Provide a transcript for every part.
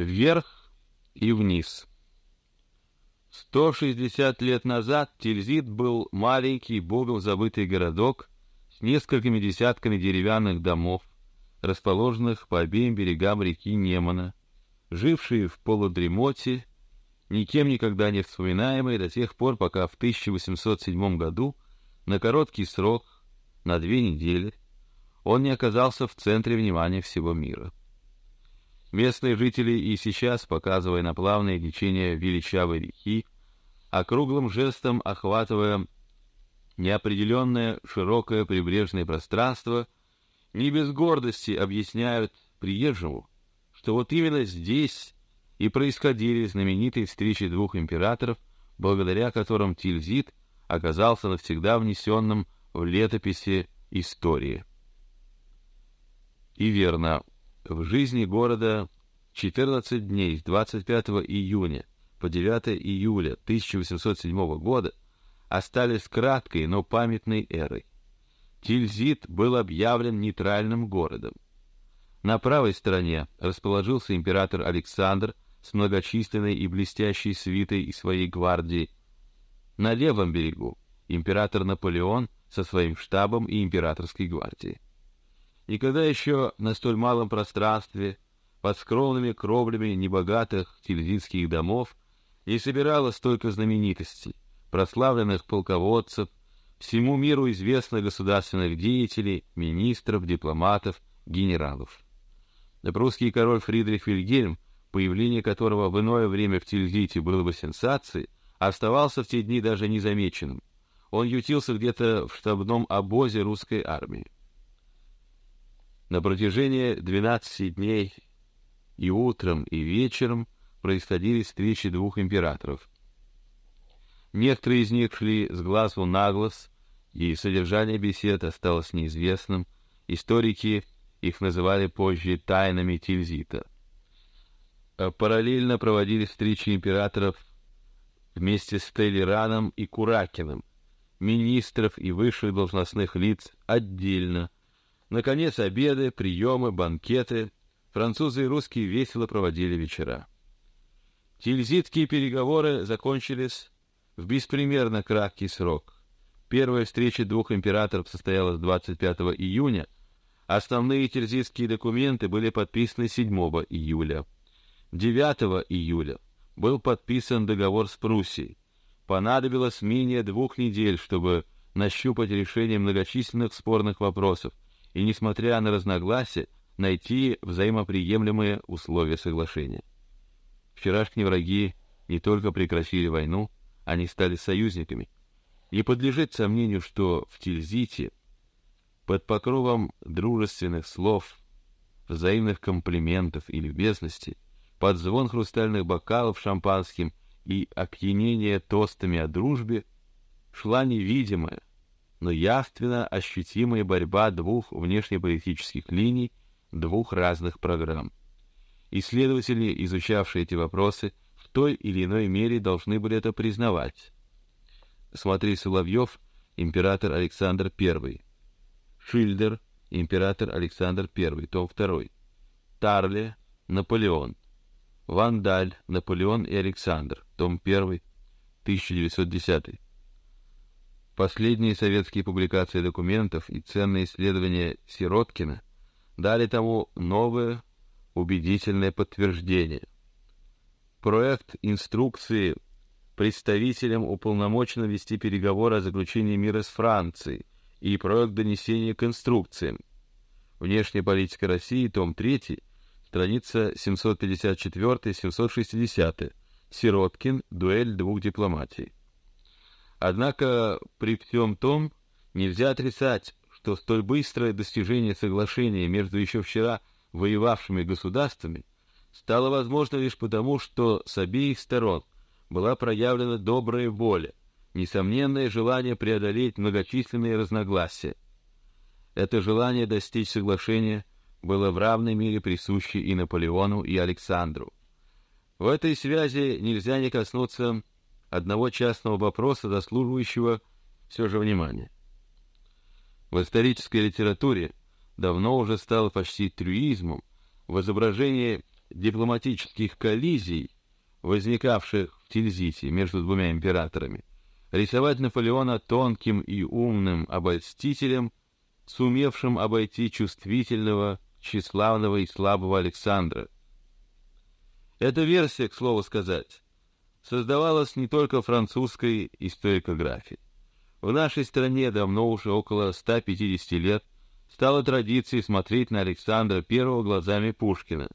Вверх и вниз. 160 лет назад Тильзит был маленький, богом забытый городок с несколькими десятками деревянных домов, расположенных по обеим берегам реки Немана, жившие в полудремоте, никем никогда не вспоминаемые до тех пор, пока в 1807 году на короткий срок, на две недели, он не оказался в центре внимания всего мира. Местные жители и сейчас, показывая на плавное течение величавой реки, округлым жестом охватывая неопределенное широкое прибрежное пространство, не без гордости объясняют приезжему, что вот именно здесь и происходили знаменитые встречи двух императоров, благодаря которым Тильзит оказался навсегда внесенным в летописи истории. И верно, в жизни города 14 дней с 25 июня по 9 июля 1807 года остались краткой, но памятной эрой. Тильзит был объявлен нейтральным городом. На правой стороне расположился император Александр с многочисленной и блестящей свитой и своей гвардией. На левом берегу император Наполеон со своим штабом и императорской гвардией. Никогда еще на столь малом пространстве, под скромными кровлями небогатых тильзитских домов, не собиралось столько знаменитостей, прославленных полководцев, всему миру известных государственных деятелей, министров, дипломатов, генералов. Прусский король Фридрих Вильгельм, появление которого в иное время в Тильзите было бы сенсацией, оставался в те дни даже незамеченным. Он ютился где-то в штабном обозе русской армии. На протяжении двенадцати дней и утром, и вечером происходили встречи двух императоров. Некоторые из них шли с глазу на глаз, и содержание бесед осталось неизвестным. Историки их называли позже тайнами Тильзита. А параллельно проводили встречи императоров вместе с Телераном и Куракиным, министров и высших должностных лиц отдельно, Наконец, обеды, приемы, банкеты. Французы и русские весело проводили вечера. Тильзитские переговоры закончились в беспримерно краткий срок. Первая встреча двух императоров состоялась 25 июня. Основные тильзитские документы были подписаны 7 июля. 9 июля был подписан договор с Пруссией. Понадобилось менее двух недель, чтобы нащупать решение многочисленных спорных вопросов и, несмотря на разногласия, найти взаимоприемлемые условия соглашения. Вчерашние враги не только прекратили войну, они стали союзниками. Не подлежит сомнению, что в Тильзите под покровом дружественных слов, взаимных комплиментов и любезности, под звон хрустальных бокалов шампанским и опьянение тостами о дружбе шла невидимая, но явственно ощутимая борьба двух внешнеполитических линий, двух разных программ. Исследователи, изучавшие эти вопросы, в той или иной мере должны были это признавать. Смотри Соловьев, император Александр I. Шильдер, император Александр I, том 2. Тарле, Наполеон. Вандаль, Наполеон и Александр, том 1, 1910. Последние советские публикации документов и ценные исследования Сироткина дали тому новое убедительное подтверждение. Проект инструкции представителям уполномоченным вести переговоры о заключении мира с Францией и проект донесения к инструкциям. Внешняя политика России, том 3, страница 754-760. Сироткин. Дуэль двух дипломатий. Однако при всем том нельзя отрицать, что столь быстрое достижение соглашения между еще вчера воевавшими государствами стало возможно лишь потому, что с обеих сторон была проявлена добрая воля, несомненное желание преодолеть многочисленные разногласия. Это желание достичь соглашения было в равной мере присуще и Наполеону, и Александру. В этой связи нельзя не коснуться одного частного вопроса, заслуживающего все же внимания. В исторической литературе давно уже стало почти трюизмом в изображении дипломатических коллизий, возникавших в Тильзите между двумя императорами, рисовать Наполеона тонким и умным обольстителем, сумевшим обойти чувствительного, тщеславного и слабого Александра. Эта версия, к слову сказать, создавалась не только французской историографией. В нашей стране давно уже около 150 лет стало традицией смотреть на Александра I глазами Пушкина.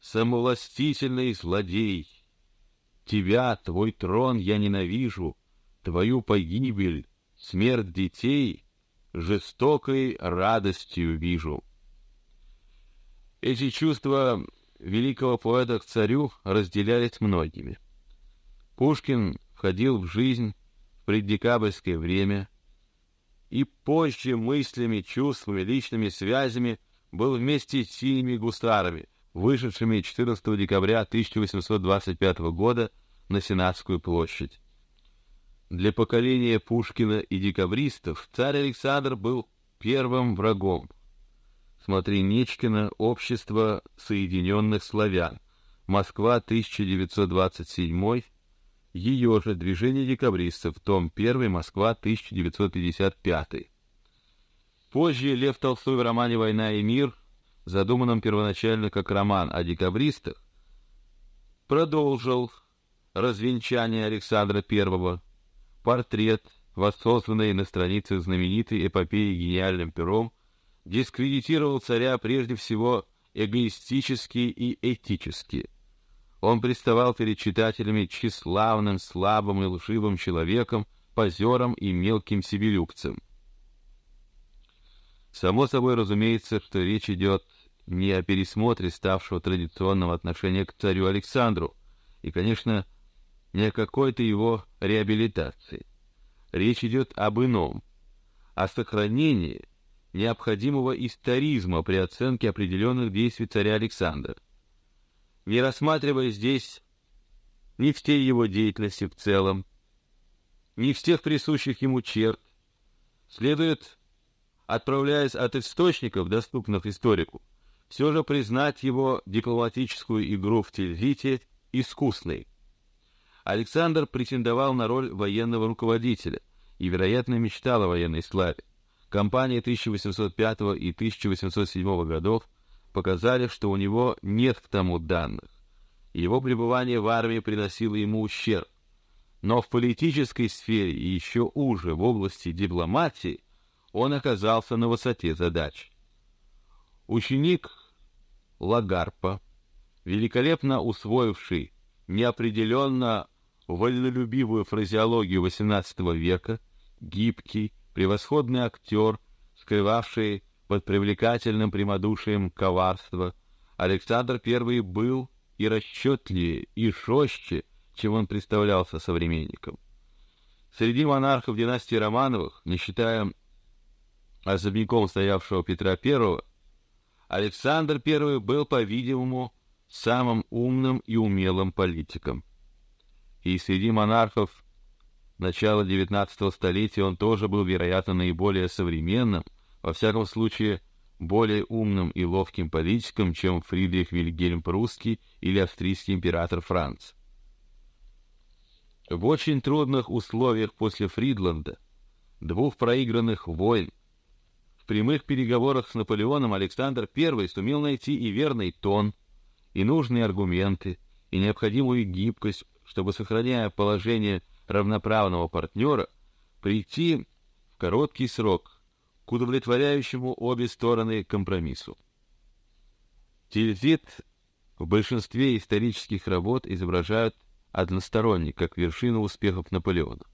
«Самовластительный злодей! Тебя, твой трон я ненавижу, твою погибель, смерть детей жестокой радостью вижу». Эти чувства великого поэта к царю разделялись многими. Пушкин входил в жизнь в преддекабрьское время и позже мыслями, чувствами, личными связями был вместе с синими гусарами, вышедшими 14 декабря 1825 года на Сенатскую площадь. Для поколения Пушкина и декабристов царь Александр был первым врагом. Смотри Нечкина «Общество Соединенных Славян», Москва, 1927 ее же «Движение декабристов», том 1, Москва, 1955. Позже Лев Толстой в романе «Война и мир», задуманном первоначально как роман о декабристах, продолжил развенчание Александра I, портрет, воссозданный на страницах знаменитой эпопеи гениальным пером, дискредитировал царя прежде всего эгоистически и этически. Он приставал перед читателями тщеславным, слабым и лживым человеком, позером и мелким себелюбцем. Само собой разумеется, что речь идет не о пересмотре ставшего традиционного отношения к царю Александру, и, конечно, не о какой-то его реабилитации. Речь идет об ином, о сохранении необходимого историзма при оценке определенных действий царя Александра не рассматривая здесь ни всей его деятельности в целом, ни всех присущих ему черт, следует, отправляясь от источников, доступных историку, все же признать его дипломатическую игру в Тильзите искусной. Александр претендовал на роль военного руководителя и, вероятно, мечтал о военной славе. Кампания 1805 и 1807 годов показали, что у него нет к тому данных. Его пребывание в армии приносило ему ущерб. Но в политической сфере и еще уже в области дипломатии он оказался на высоте задач. Ученик Лагарпа, великолепно усвоивший неопределенно вольнолюбивую фразеологию XVIII века, гибкий, превосходный актер, скрывавший под привлекательным прямодушием коварства, Александр I был и расчетливее, и жестче, чем он представлялся современникам. Среди монархов династии Романовых, не считая особняком стоявшего Петра I, Александр I был, по-видимому, самым умным и умелым политиком. И среди монархов начала XIX столетия он тоже был, вероятно, наиболее современным, во всяком случае, более умным и ловким политиком, чем Фридрих Вильгельм Прусский или австрийский император Франц. В очень трудных условиях после Фридланда, двух проигранных войн, в прямых переговорах с Наполеоном Александр I сумел найти и верный тон, и нужные аргументы, и необходимую гибкость, чтобы, сохраняя положение равноправного партнера, прийти в короткий срок к удовлетворяющему обе стороны компромиссу. Тильзит в большинстве исторических работ изображают односторонник, как вершину успехов Наполеона.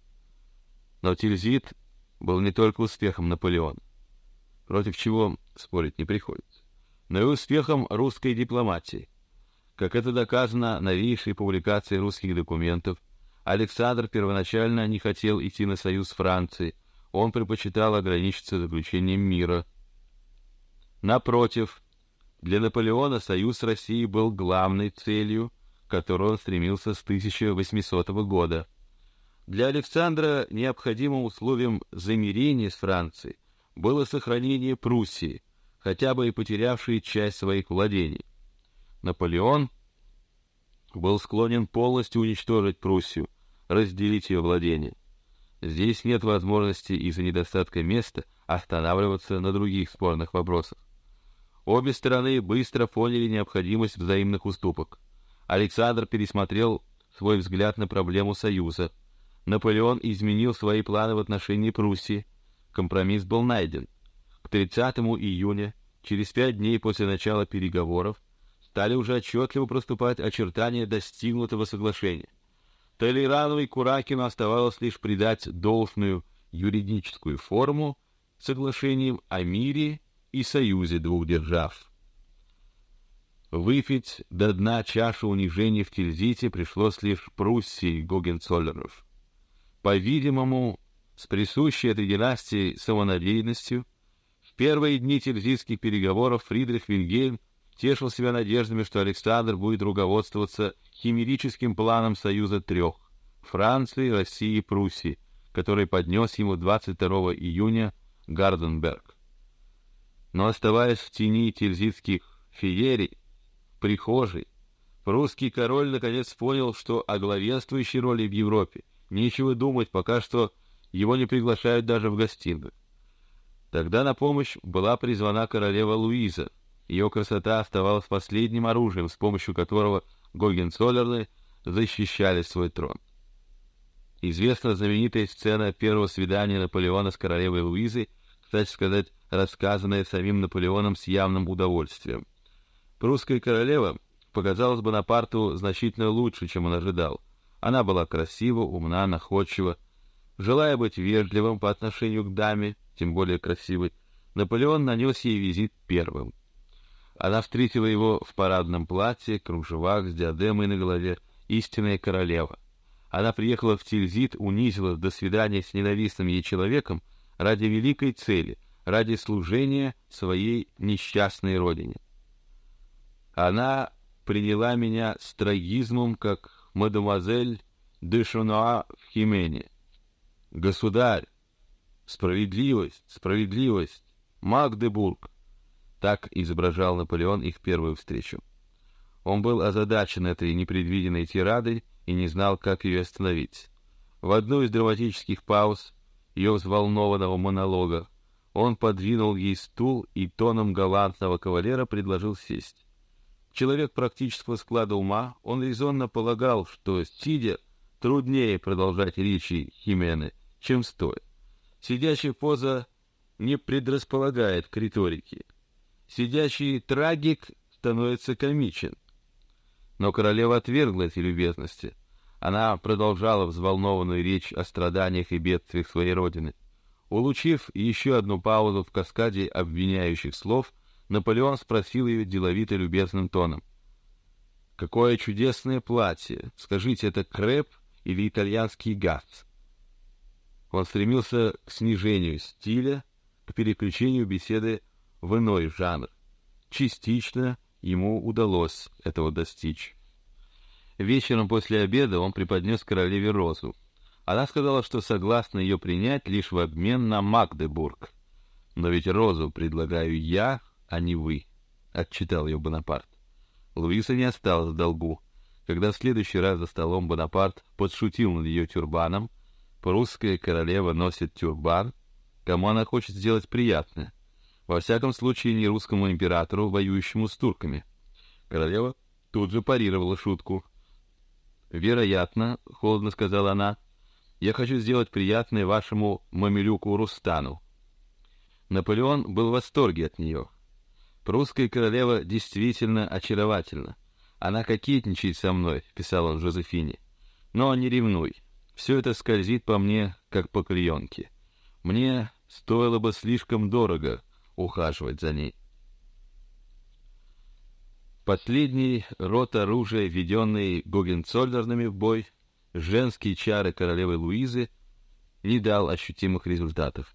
Но Тильзит был не только успехом Наполеона, против чего спорить не приходится, но и успехом русской дипломатии. Как это доказано новейшей публикацией русских документов, Александр первоначально не хотел идти на союз с Францией, он предпочитал ограничиться заключением мира. Напротив, для Наполеона союз с Россией был главной целью, к которой он стремился с 1800 года. Для Александра необходимым условием замирения с Францией было сохранение Пруссии, хотя бы и потерявшей часть своих владений. Наполеон был склонен полностью уничтожить Пруссию, разделить ее владения. Здесь нет возможности из-за недостатка места останавливаться на других спорных вопросах. Обе стороны быстро поняли необходимость взаимных уступок. Александр пересмотрел свой взгляд на проблему союза. Наполеон изменил свои планы в отношении Пруссии. Компромисс был найден. К 30 июня, через пять дней после начала переговоров, стали уже отчетливо проступать очертания достигнутого соглашения. Толерану и Куракину оставалось лишь придать должную юридическую форму соглашением о мире и союзе двух держав. Выпить до дна чашу унижений в Тильзите пришлось лишь Пруссии Гогенцоллеров. По-видимому, с присущей этой династии самонадеянностью, в первые дни тильзитских переговоров Фридрих Вильгельм тешил себя надеждами, что Александр будет руководствоваться химерическим планом союза трех — Франции, России и Пруссии, который поднес ему 22 июня Гарденберг. Но оставаясь в тени тильзитских феерий, прихожей, прусский король наконец понял, что о главенствующей роли в Европе нечего думать, пока что его не приглашают даже в гостиную. Тогда на помощь была призвана королева Луиза. Ее красота оставалась последним оружием, с помощью которого Гогенцоллерны защищали свой трон. Известна знаменитая сцена первого свидания Наполеона с королевой Луизой, кстати сказать, рассказанная самим Наполеоном с явным удовольствием. Прусская королева показалась Бонапарту значительно лучше, чем он ожидал. Она была красива, умна, находчива. Желая быть вежливым по отношению к даме, тем более красивой, Наполеон нанес ей визит первым. Она встретила его в парадном платье, кружевах, с диадемой на голове, истинная королева. Она приехала в Тильзит, унизила до свидания с ненавистным ей человеком ради великой цели, ради служения своей несчастной родине. Она приняла меня с трагизмом, как мадемуазель де Шонуа в Химене. Государь, справедливость, справедливость, Магдебург. Так изображал Наполеон их первую встречу. Он был озадачен этой непредвиденной тирадой и не знал, как ее остановить. В одну из драматических пауз ее взволнованного монолога он подвинул ей стул и тоном галантного кавалера предложил сесть. Человек практического склада ума, он резонно полагал, что сидя труднее продолжать речи Химены, чем стоя. Сидящая поза не предрасполагает к риторике. Сидящий трагик становится комичен. Но королева отвергла эти любезности. Она продолжала взволнованную речь о страданиях и бедствиях своей родины. Улучив еще одну паузу в каскаде обвиняющих слов, Наполеон спросил ее деловито любезным тоном: "Какое чудесное платье! Скажите, это креп или итальянский гац?" Он стремился к снижению стиля, к переключению беседы в иной жанр. Частично ему удалось этого достичь. Вечером после обеда он преподнес королеве розу. Она сказала, что согласна ее принять лишь в обмен на Магдебург. Но ведь розу предлагаю я, а не вы, отчитал ее Бонапарт. Луиза не осталась в долгу. Когда в следующий раз за столом Бонапарт подшутил над ее тюрбаном, прусская королева носит тюрбан, кому она хочет сделать приятное. Во всяком случае, не русскому императору, воюющему с турками. Королева тут же парировала шутку. Вероятно, холодно сказала она, я хочу сделать приятное вашему мамилюку Рустану. Наполеон был в восторге от нее. Прусская королева действительно очаровательна. Она кокетничает со мной, писал он Жозефине. Но не ревнуй. Все это скользит по мне, как по клеенке. Мне стоило бы слишком дорого ухаживать за ней. Последний род оружия, введенный Гогенцоллернами в бой, женские чары королевы Луизы, не дал ощутимых результатов.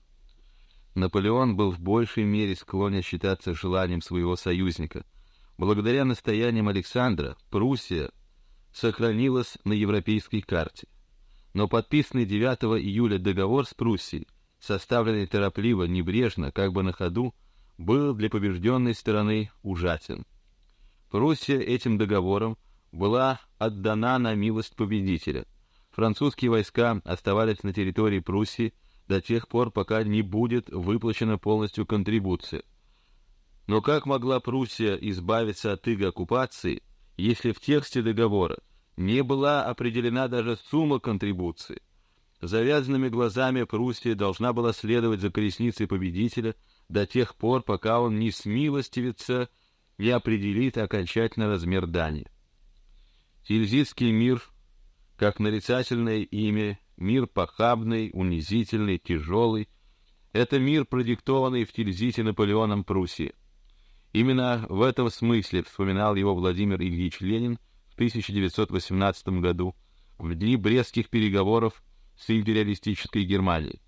Наполеон был в большей мере склонен считаться желанием своего союзника. Благодаря настояниям Александра Пруссия сохранилась на европейской карте. Но подписанный 9 июля договор с Пруссией, составленный торопливо, небрежно, как бы на ходу, был для побежденной стороны ужасен. Пруссия этим договором была отдана на милость победителя. Французские войска оставались на территории Пруссии до тех пор, пока не будет выплачена полностью контрибуция. Но как могла Пруссия избавиться от иго оккупации, если в тексте договора не была определена даже сумма контрибуции? Завязанными глазами Пруссия должна была следовать за колесницей победителя до тех пор, пока он не смилостивится и определит окончательно размер дани. Тильзитский мир, как нарицательное имя, мир похабный, унизительный, тяжелый, это мир, продиктованный в Тильзите Наполеоном Пруссии. Именно в этом смысле вспоминал его Владимир Ильич Ленин в 1918 году, в дни Брестских переговоров с империалистической Германией.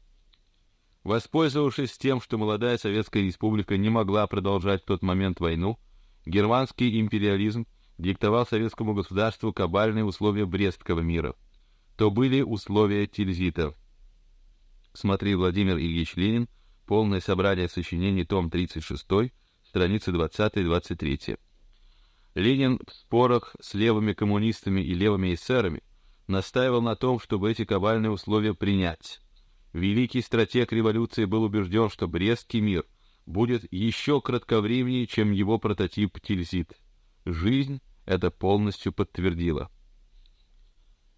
Воспользовавшись тем, что молодая Советская Республика не могла продолжать в тот момент войну, германский империализм диктовал советскому государству кабальные условия Брестского мира. То были условия Тильзита. Смотри Владимир Ильич Ленин, полное собрание сочинений, том 36, страницы 20-23. Ленин в спорах с левыми коммунистами и левыми эсерами настаивал на том, чтобы эти кабальные условия принять. Великий стратег революции был убежден, что Брестский мир будет еще кратковременнее, чем его прототип Тильзит. Жизнь это полностью подтвердила.